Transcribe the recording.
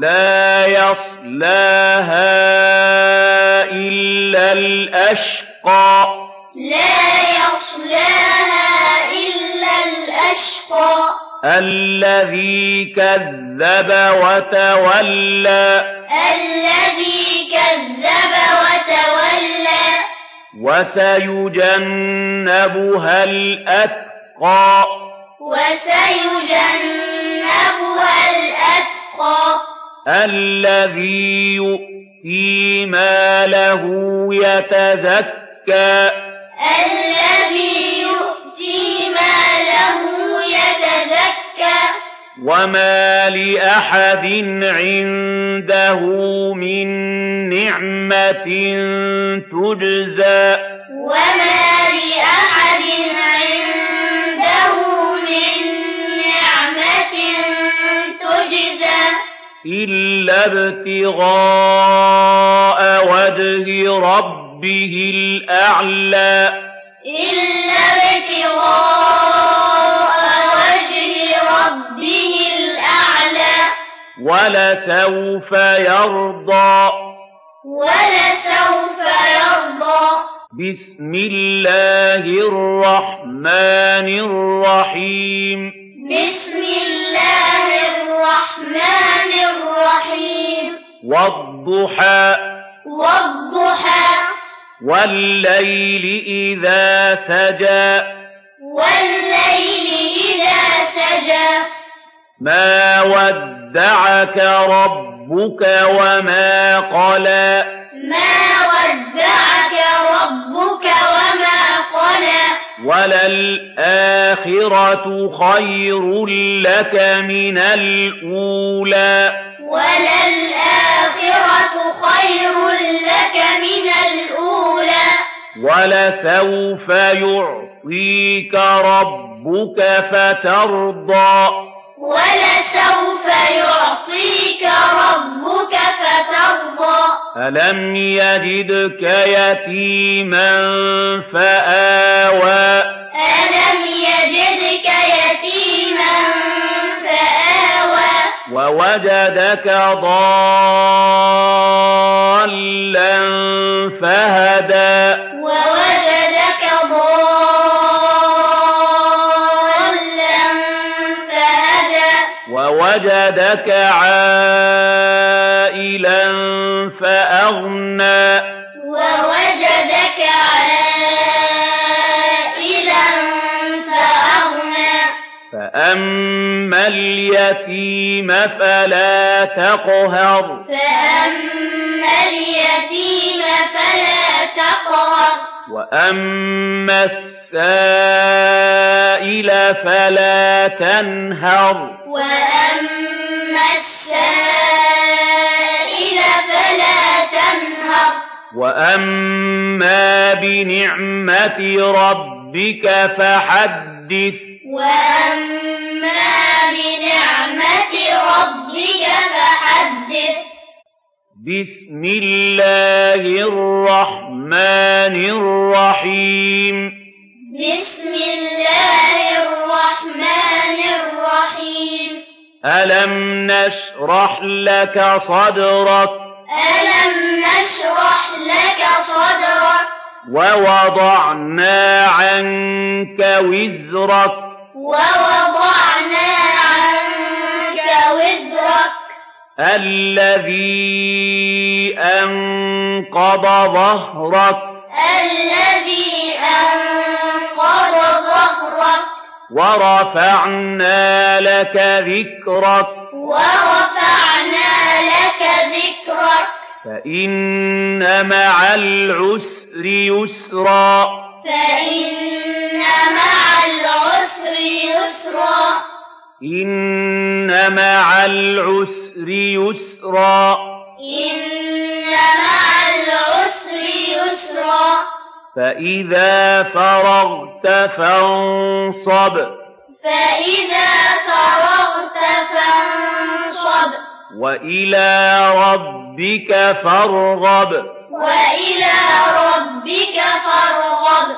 لا يصلها إلا الأشقى. لا يصلها إلا الأشقى. الذي كذب وتولى. الذي كذب وتولى. وسيجنبها الأتقى. وسيجنبها الذي يؤتي ما له يتزكى الذي يؤتي ما له يتزكى وما لأحد عنده من نعمة تجزى وما لأحد عنده من نعمة تجزى إلا ابتغاء وجه ربه الأعلى إلا ابتغاء وجه ربه الأعلى ولسوف يرضى ولسوف يرضى بسم الله الرحمن الرحيم بسم الله والضحى والضحى والليل إذا سجى والليل إذا سجى ما ودعك ربك وما قلى ما ودعك ربك وما قلى وللآخرة خير لك من الأولى وللآخرة ولسوف يعطيك ربك فترضى. ولسوف يعطيك ربك فترضى. ألم يجدك يتيما فآوى ألم يجدك يتيما فآوى. ووجدك ضالا فهدى. ووجدك ضالا فهدى. ووجدك عائلا فأغنى. فأما اليتيم فلا تقهر فأما اليتيم فلا تقهر وأما السائل فلا تنهر وأما السائل فلا تنهر وأما بنعمة ربك فحدث وَأَمَّا بِنِعْمَةِ رَبِّكَ فَحَدِّثْ بِسْمِ اللَّهِ الرَّحْمَنِ الرَّحِيمِ بِسْمِ اللَّهِ الرَّحْمَنِ الرَّحِيمِ أَلَمْ نَشْرَحْ لَكَ صَدْرَكَ أَلَمْ نَشْرَحْ لَكَ صَدْرَكَ وَوَضَعْنَا عَنكَ وِزْرَكَ الذي أنقض ظهرك. الذي أنقض ظهرك. ورفعنا لك ذكرك. ورفعنا لك ذكرك. فإن مع العسر يسرا. فإن مع العسر يسرا. إن مع العسر يسرا. إن مع العسر يسرا. فإذا فرغت فانصب. فإذا فرغت فانصب. وإلى ربك فارغب. وإلى ربك فارغب.